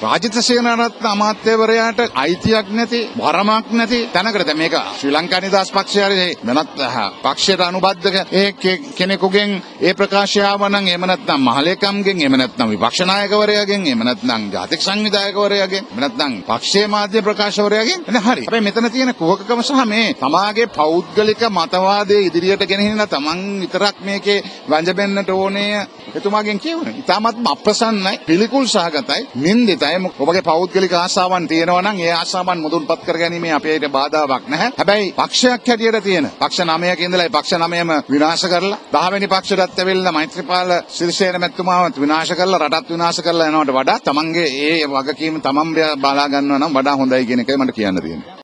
රාජිත සේනාරත්න අමාත්‍යවරයාට අයිතියක් නැති වරමක් නැති තැනකට. දැන් මේක ශ්‍රී ලංකා නිදහස් පක්ෂය හරි වෙනත් පක්ෂයට අනුබද්ධක ඒ කෙ- කෙනෙකුගෙන් ඒ ප්‍රකාශය ආව නම් එහෙම නැත්නම් මහලේකම්ගෙන් එහෙම නැත්නම් විපක්ෂ නායකවරයාගෙන් එහෙම නැත්නම් ජාතික සංවිධායකවරයාගෙන් එහෙම නැත්නම් පක්ෂයේ මාධ්‍ය ප්‍රකාශකවරයාගෙන් එන හරි. හැබැයි මෙතන තියෙන කුහකකම සහ මේ තමාගේ පෞද්ගලික මතවාදයේ ඉදිරියට ගෙනහිලා තමන් විතරක් මේකේ වැඳබෙන්නට ඕනේ එතුමාගෙන් කියවන. ඉතාමත්ම අප්‍රසන්නයි, පිළිකුල් සහගතයි, නින්දිතයි. මොක- ඔබගේ පෞද්ගලික ආසාවන් තියෙනවා නම් ඒ ආසාවන් මුදුන්පත් කරගැනීමේ අපේට බාධාවක් නැහැ. හැබැයි පක්ෂයක් හැටියට තියෙන පක්ෂ නමයක ඉඳලා ඒ පක්ෂ නමයම විනාශ කරලා 10 වෙනි පක්ෂයටත් ඇවිල්ලා මෛත්‍රීපාල සිරිසේන මැතිතුමාවත් විනාශ කරලා රටත් විනාශ කරලා යනවට වඩා තමන්ගේ ඒ වගකීම තමන් බලා ගන්නවා නම් වඩා හොඳයි කියන එකයි මට කියන්න තියෙන්නේ.